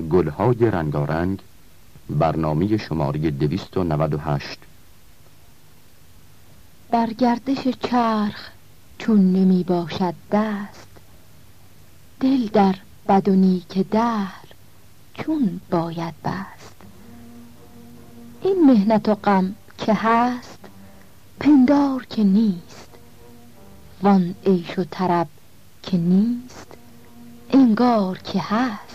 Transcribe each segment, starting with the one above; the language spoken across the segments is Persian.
گلهای رنگارنگ برنامه شماره 298 بر گردش چرخ چون نمی باشد دست دل در بد و نیک دهر چون باید بست. این مهنت و غم که هست پندار که نیست. وان عیش و طرب که نیست انگار که هست.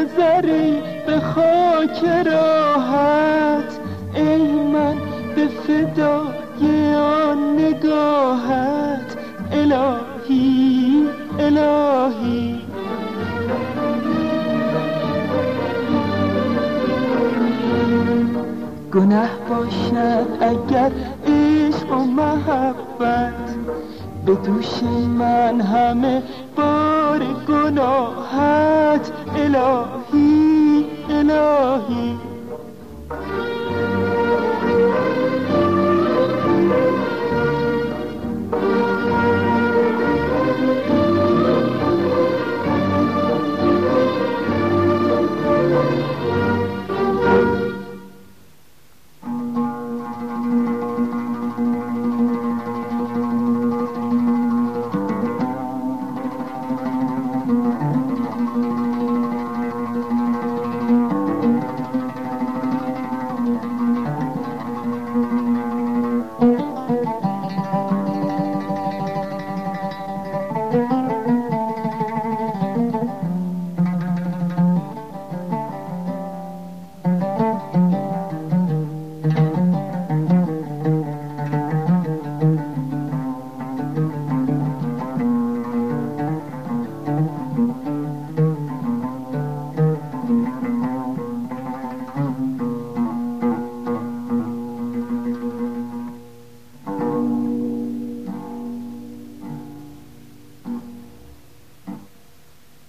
نظری به خاک راحت. ای من به فدای آن نگاهت. الهی الهی. گناه باشد اگر عشق و محبت. به دوش من همه بار گناهت. إلهي إلهي.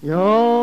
بر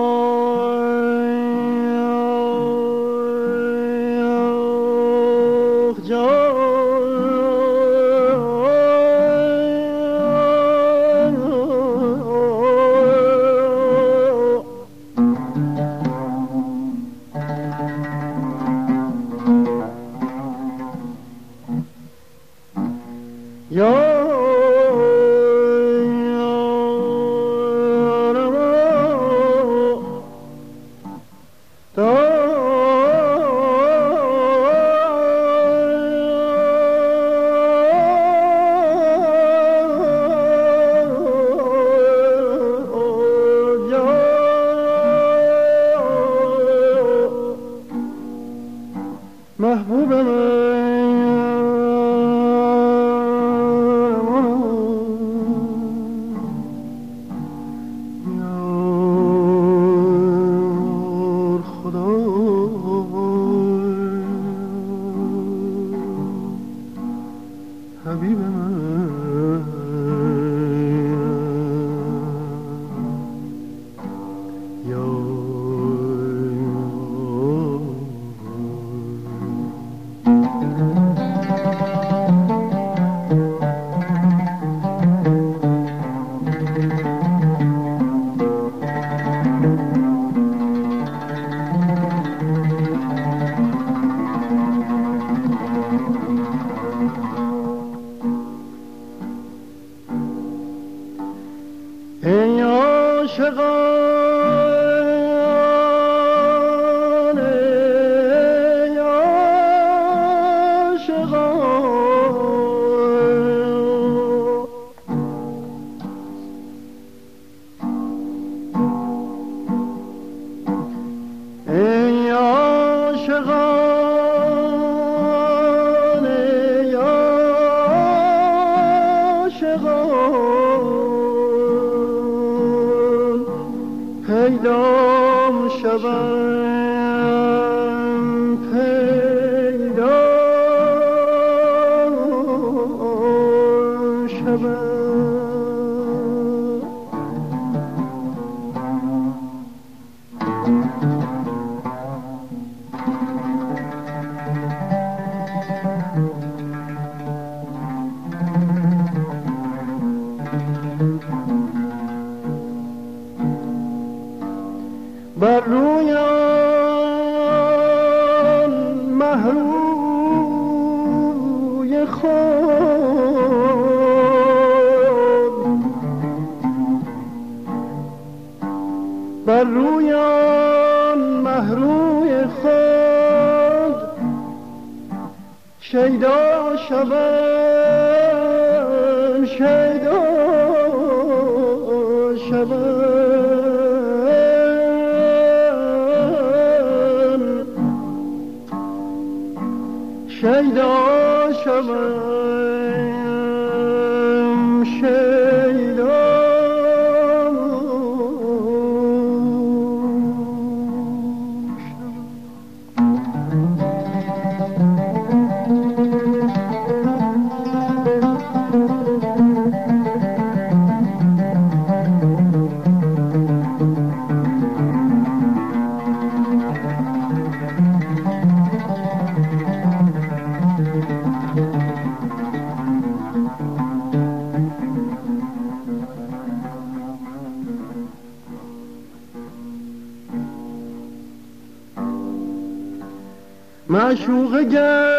معشوق گر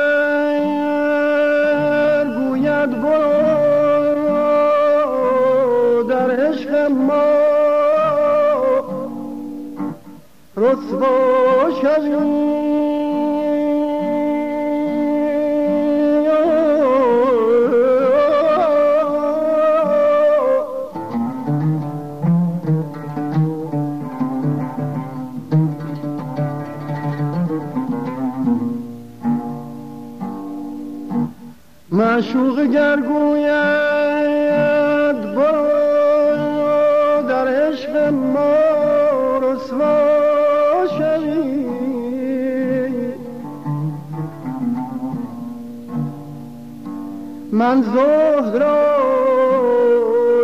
معشوق گرگوید برو در عشق ما رسوا شوی. من زهد را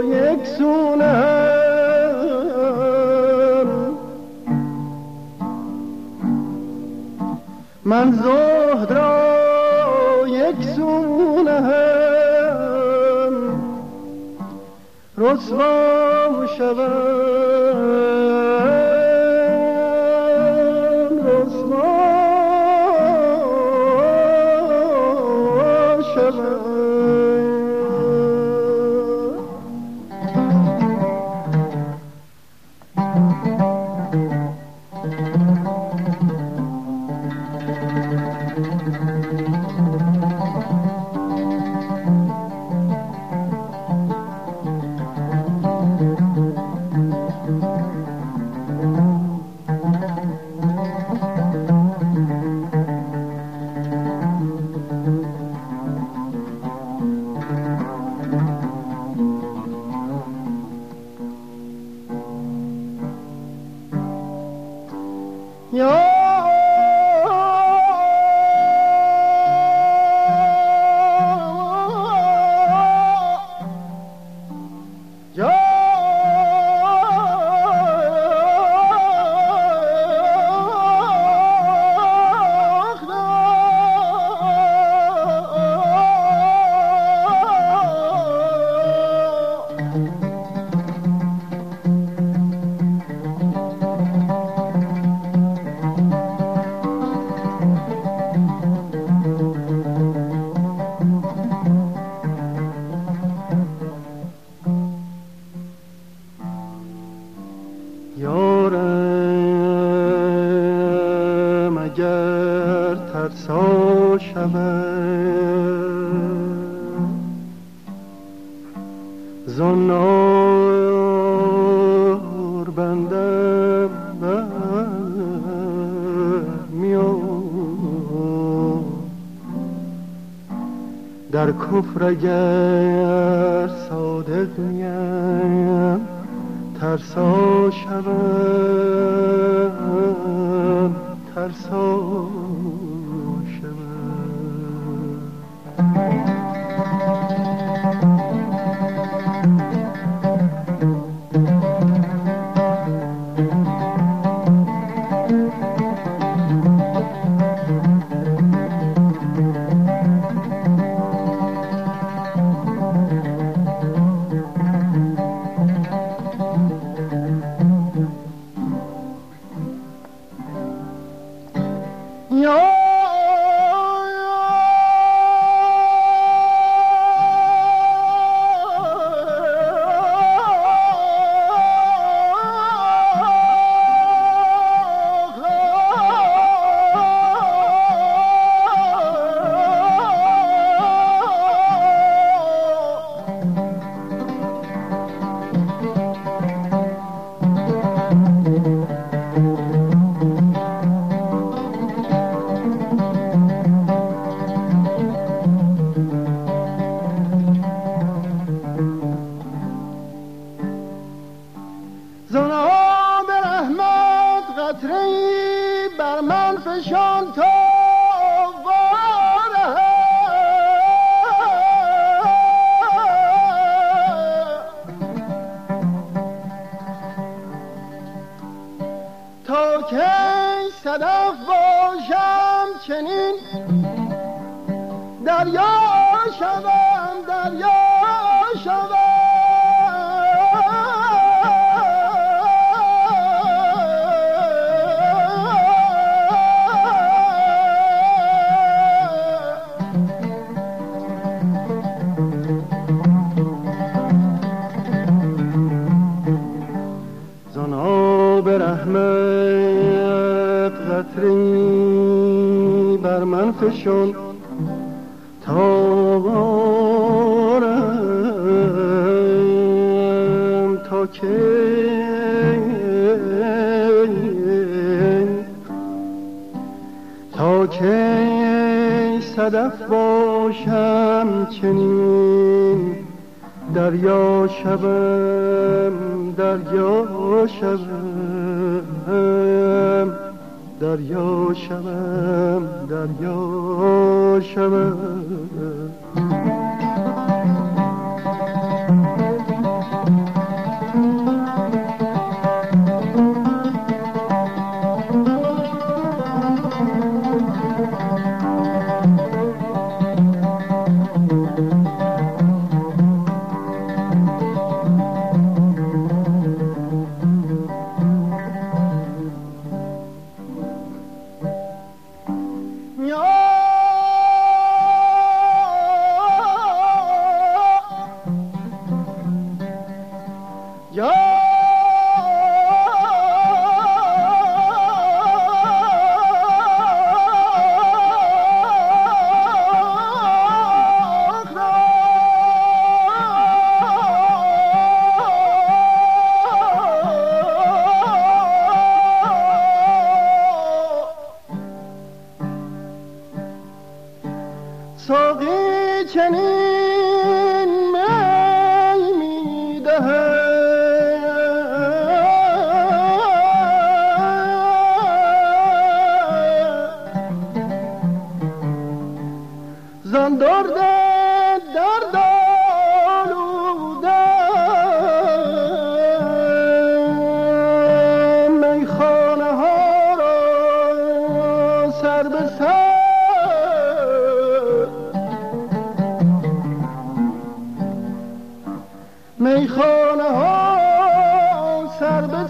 یک سونم من زهد رسوا شوم Yo! در کفر اگر صادق میم ترسا شوم ترسا چنین دریا شوم دریا فشان تا بارم تا که تا که صدف باشم چنین دریا شبم دریا شبم دریا شوم دریا شوم.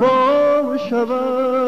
صحبا شود.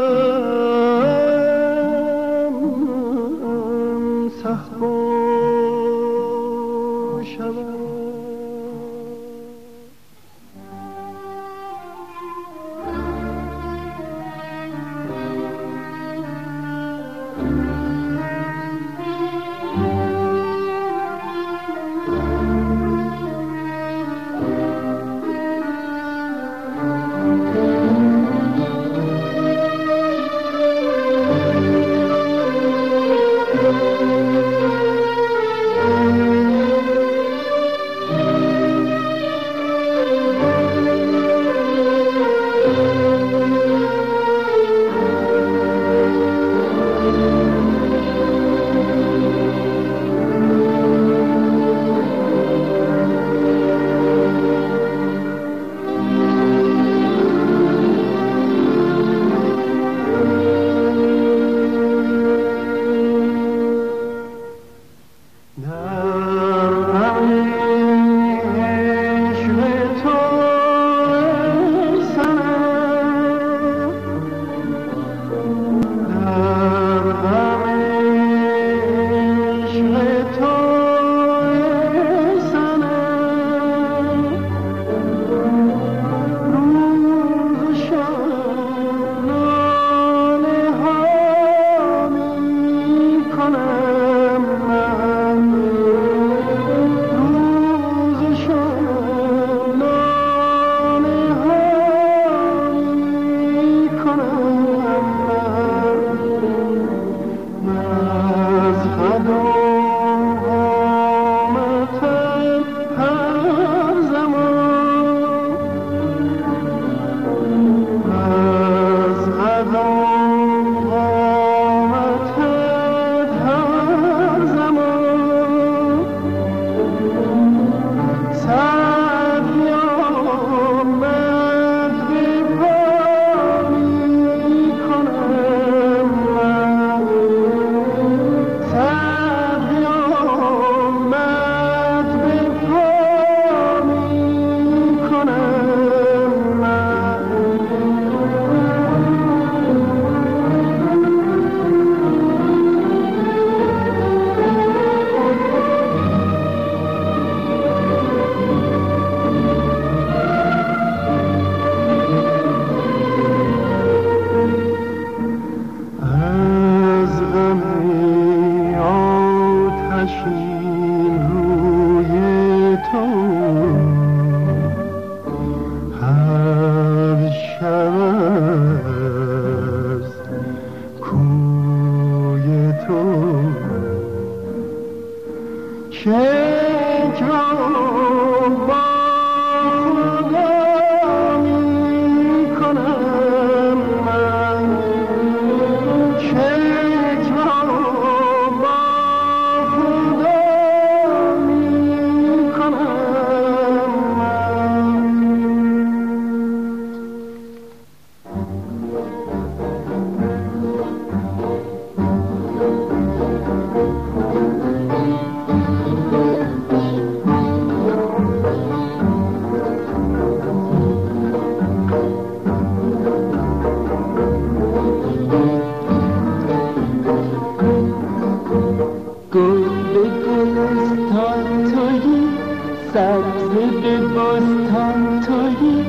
سبز به بستان توی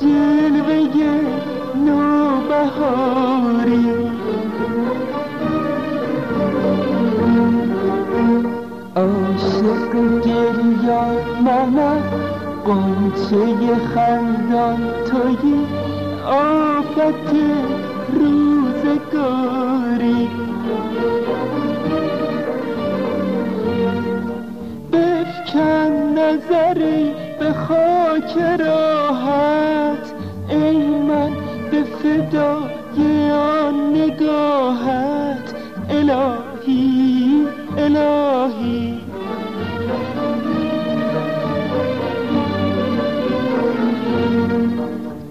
جلوه نوبهاری. عاشق گریان منم قنچه خندان توی آفت روزگاری. نظری به خاک راحت ای من به فدای آن نگاهت. الهی الهی.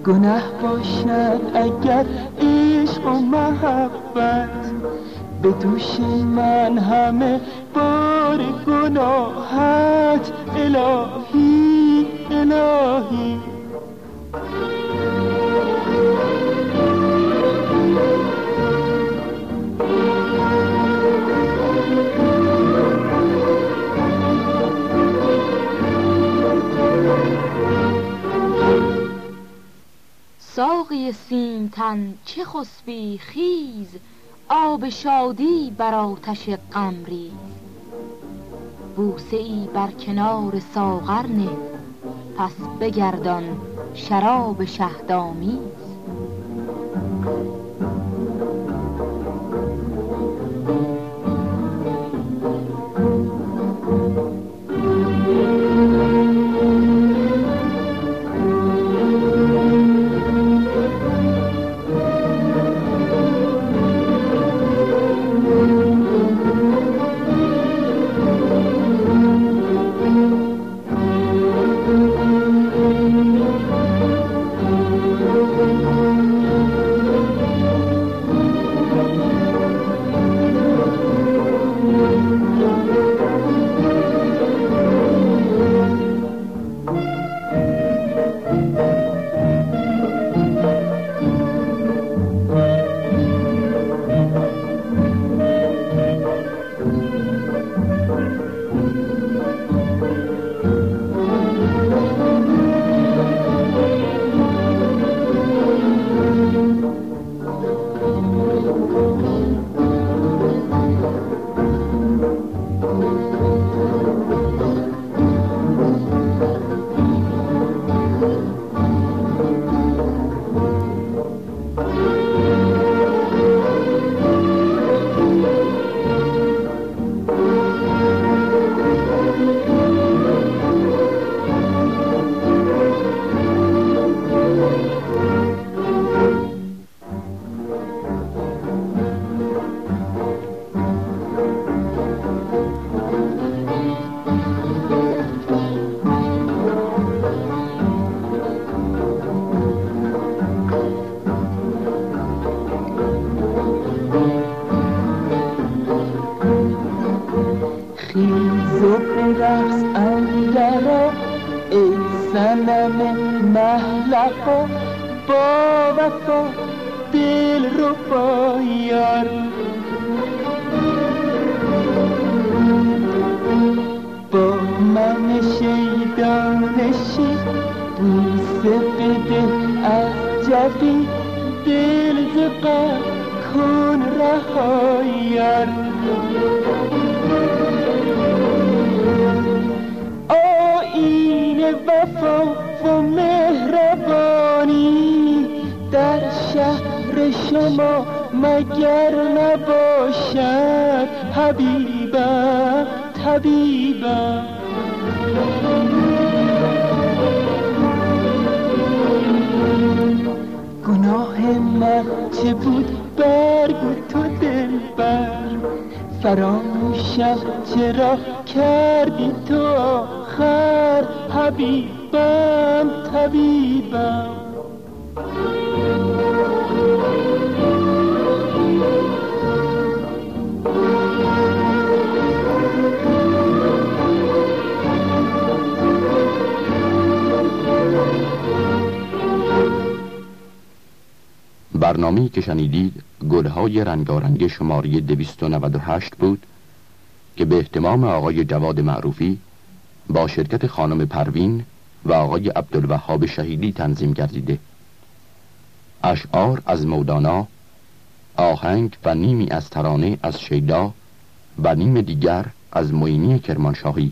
گناه باشد اگر عشق و محبت به دوش من همه بار گناهت الهی الهی. ساقی سیمتن چه خسبی خیز آب شادی بر آتش غم ریز بوسه ای بر کنار ساغر نه. پس بگردان شراب شهدآمیز خیز ای سنم محلقا با وفا دل رو بایار با من شیدانشی بوسه بده از جبی دل زقا کن رهایار. آین وفا و مهربانی. در شهر شما مگر نباشد حبیبم طبیبم گناه من چه بود برگ تو دل بر فراموشم چرا کردی تو آخر حبیبم طبیبم. برنامه‌ای که شنیدید گلهای رنگارنگ شماره 298 بود که به احتمام آقای جواد معروفی با شرکت خانم پروین و آقای عبدالوهاب شهیدی تنظیم گردیده. اشعار از مودانا آهنگ و نیمی از ترانه از شیدا و نیم دیگر از معینی کرمانشاهی.